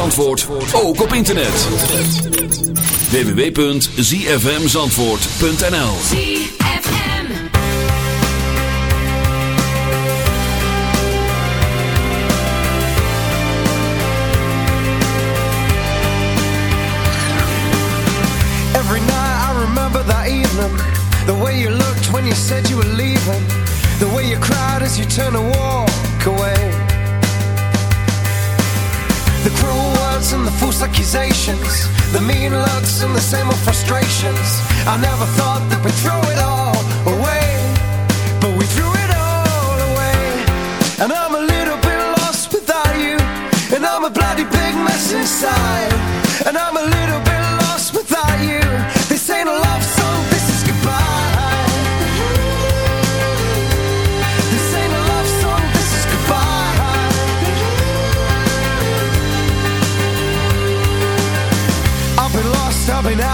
Zandvoort ook op internet. www.zfmzandvoort.nl ZFM Every night I remember that evening. The way you looked when you said you were leaving. The way you cried as you turned to walk accusations The mean looks and the same old frustrations. I never thought that we'd throw it all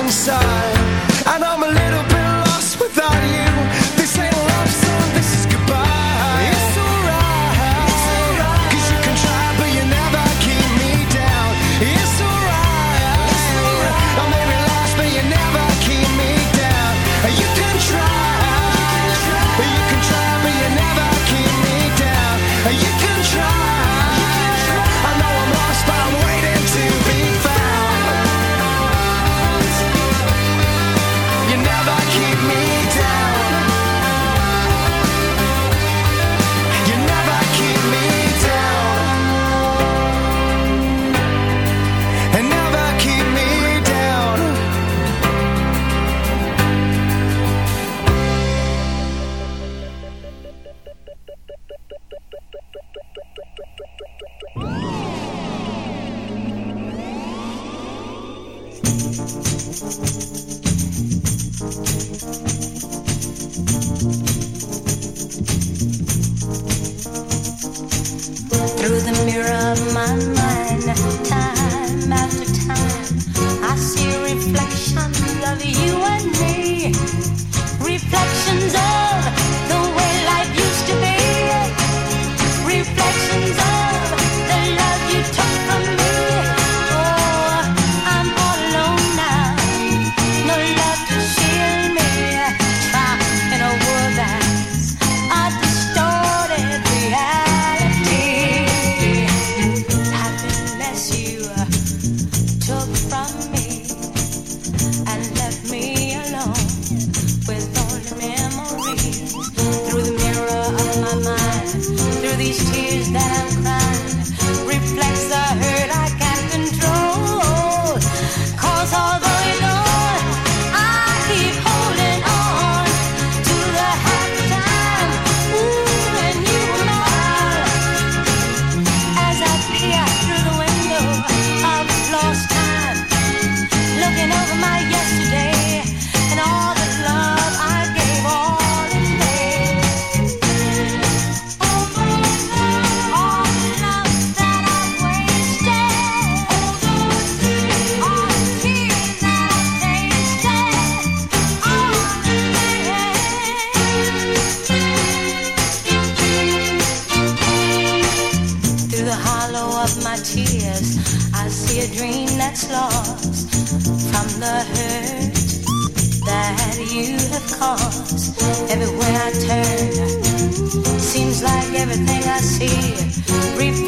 inside. And I'm a little bit cause everywhere I turn. Seems like everything I see.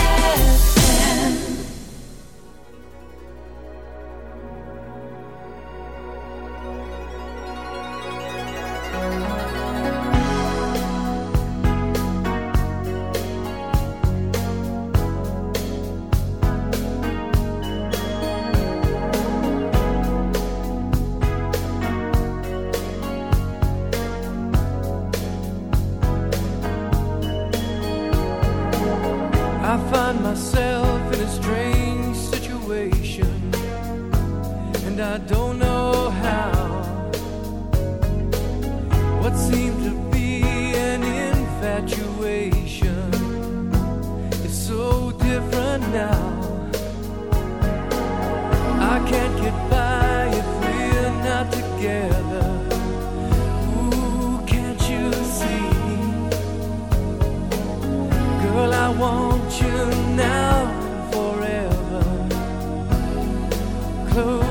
what seemed to be an infatuation is so different now. I can't get by if we're not together. Ooh, can't you see? Girl, I want you now forever. Close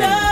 Ooh.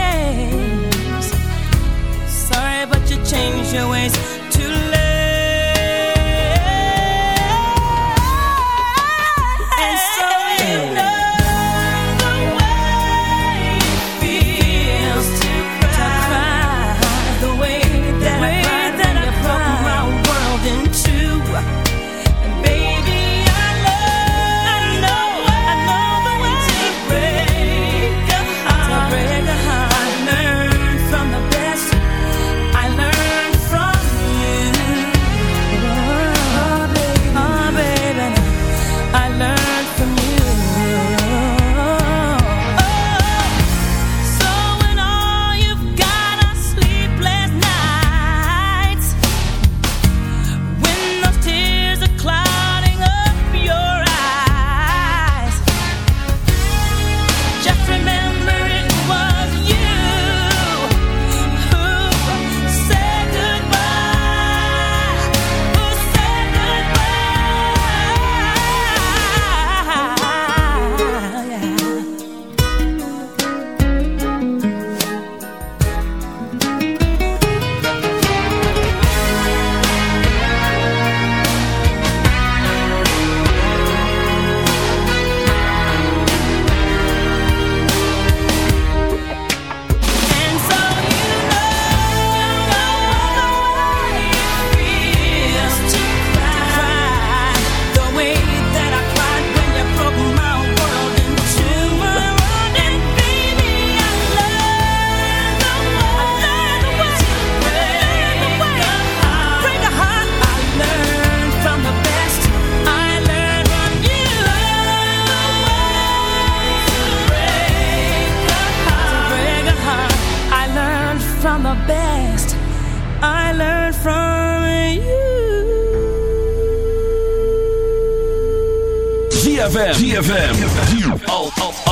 change your ways.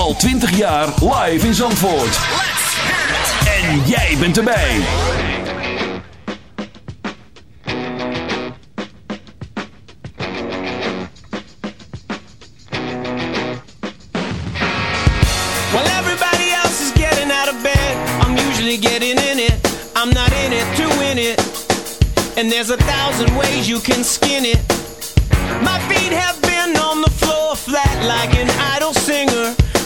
Al, al, al 20 jaar live in Zandvoort. En jij bent erbij. While everybody else is getting out of bed, I'm usually getting in it. I'm not in it to win it. And there's a thousand ways you can skin it. My feet have been on the floor flat like an idle singer.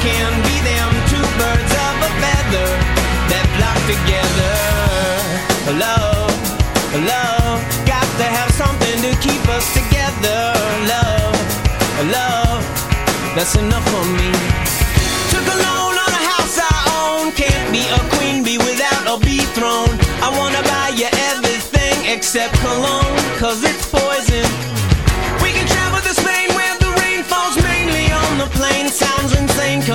can be them two birds of a feather that flock together. Love, love, got to have something to keep us together. Love, love, that's enough for me. Took a loan on a house I own. Can't be a queen bee without a bee throne. I wanna buy you everything except cologne, cause it's for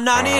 I'm 98.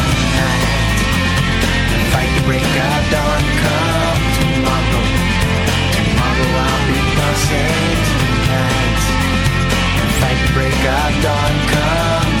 break of dawn come tomorrow. Tomorrow I'll be passing tonight. Fight break of dawn come.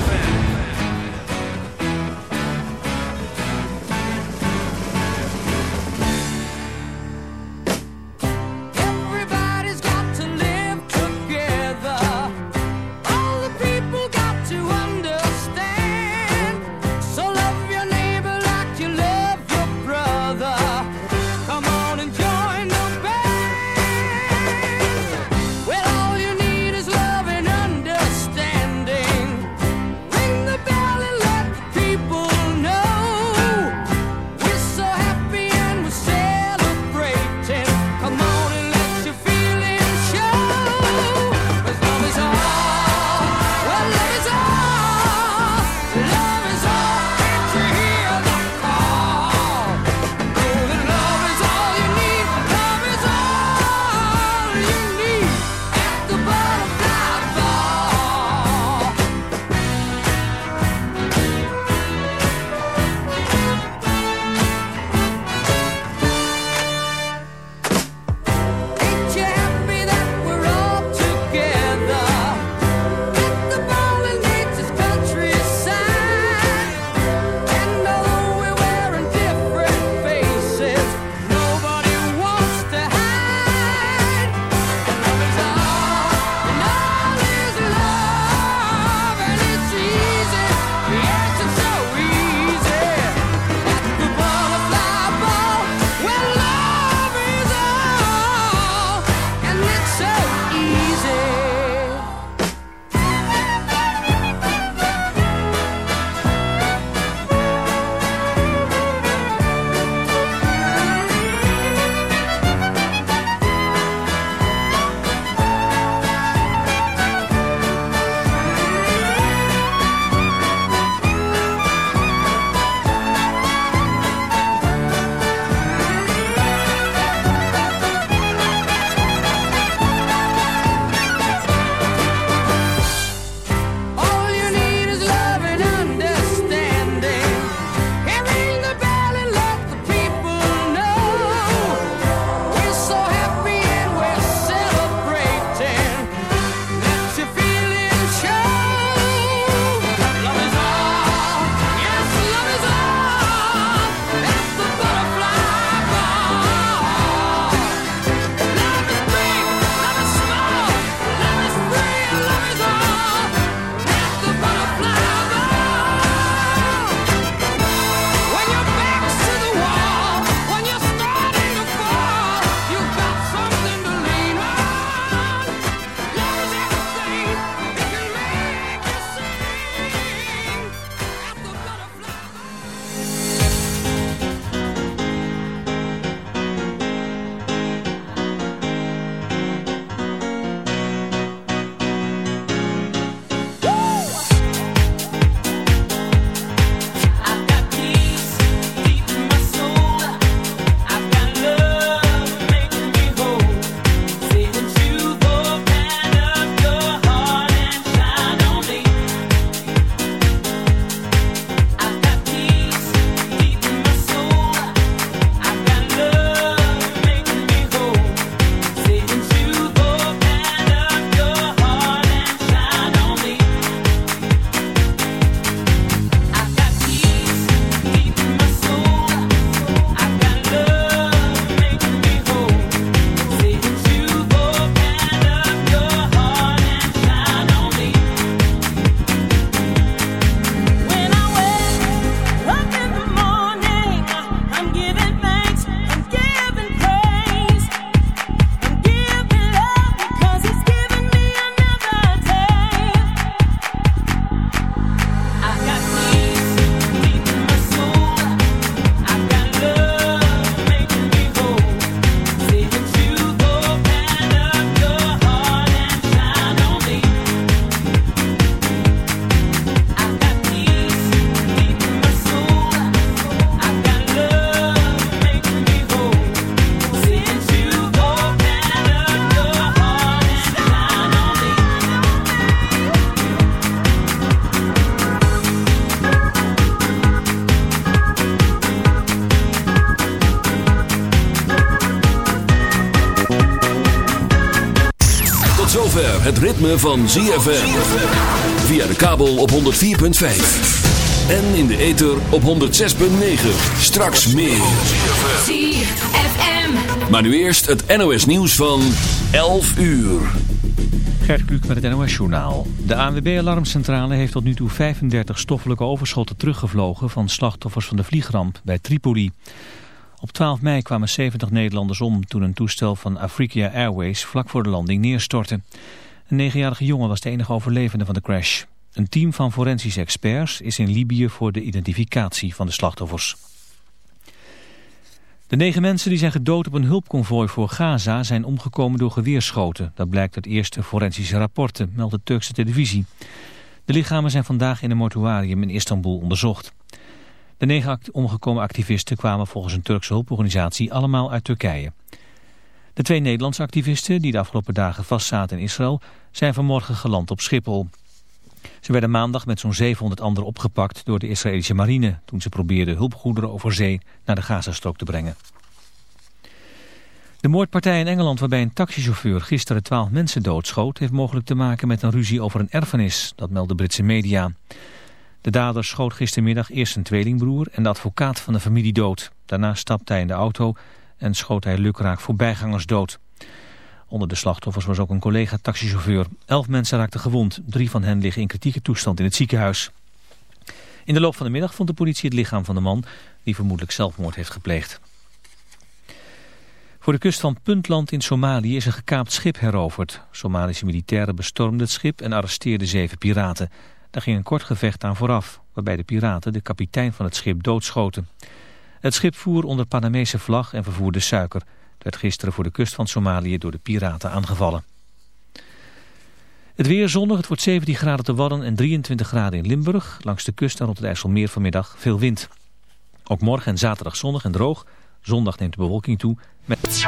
Ritme van ZFM. Via de kabel op 104.5. En in de ether op 106.9. Straks meer. ZFM. Maar nu eerst het NOS nieuws van 11 uur. Gert Kluk met het NOS Journaal. De ANWB-alarmcentrale heeft tot nu toe 35 stoffelijke overschotten teruggevlogen van slachtoffers van de vliegramp bij Tripoli. Op 12 mei kwamen 70 Nederlanders om toen een toestel van Afrika Airways vlak voor de landing neerstortte. Een negenjarige jongen was de enige overlevende van de crash. Een team van forensische experts is in Libië voor de identificatie van de slachtoffers. De negen mensen die zijn gedood op een hulpconvooi voor Gaza zijn omgekomen door geweerschoten. Dat blijkt uit eerste forensische rapporten, meldt de Turkse televisie. De lichamen zijn vandaag in een mortuarium in Istanbul onderzocht. De negen omgekomen activisten kwamen volgens een Turkse hulporganisatie allemaal uit Turkije. De twee Nederlandse activisten die de afgelopen dagen vastzaten in Israël zijn vanmorgen geland op Schiphol. Ze werden maandag met zo'n 700 anderen opgepakt door de Israëlische marine... toen ze probeerden hulpgoederen over zee naar de Gazastrook te brengen. De moordpartij in Engeland waarbij een taxichauffeur gisteren 12 mensen doodschoot... heeft mogelijk te maken met een ruzie over een erfenis, dat melden Britse media. De dader schoot gistermiddag eerst een tweelingbroer en de advocaat van de familie dood. Daarna stapte hij in de auto en schoot hij lukraak voorbijgangers dood. Onder de slachtoffers was ook een collega-taxichauffeur. Elf mensen raakten gewond. Drie van hen liggen in kritieke toestand in het ziekenhuis. In de loop van de middag vond de politie het lichaam van de man... die vermoedelijk zelfmoord heeft gepleegd. Voor de kust van Puntland in Somalië is een gekaapt schip heroverd. Somalische militairen bestormden het schip en arresteerden zeven piraten. Daar ging een kort gevecht aan vooraf... waarbij de piraten de kapitein van het schip doodschoten. Het schip voer onder Panamese vlag en vervoerde suiker werd gisteren voor de kust van Somalië door de piraten aangevallen. Het weer zonnig, het wordt 17 graden te Wadden en 23 graden in Limburg. Langs de kust en rond het IJsselmeer vanmiddag veel wind. Ook morgen en zaterdag zonnig en droog. Zondag neemt de bewolking toe. Met...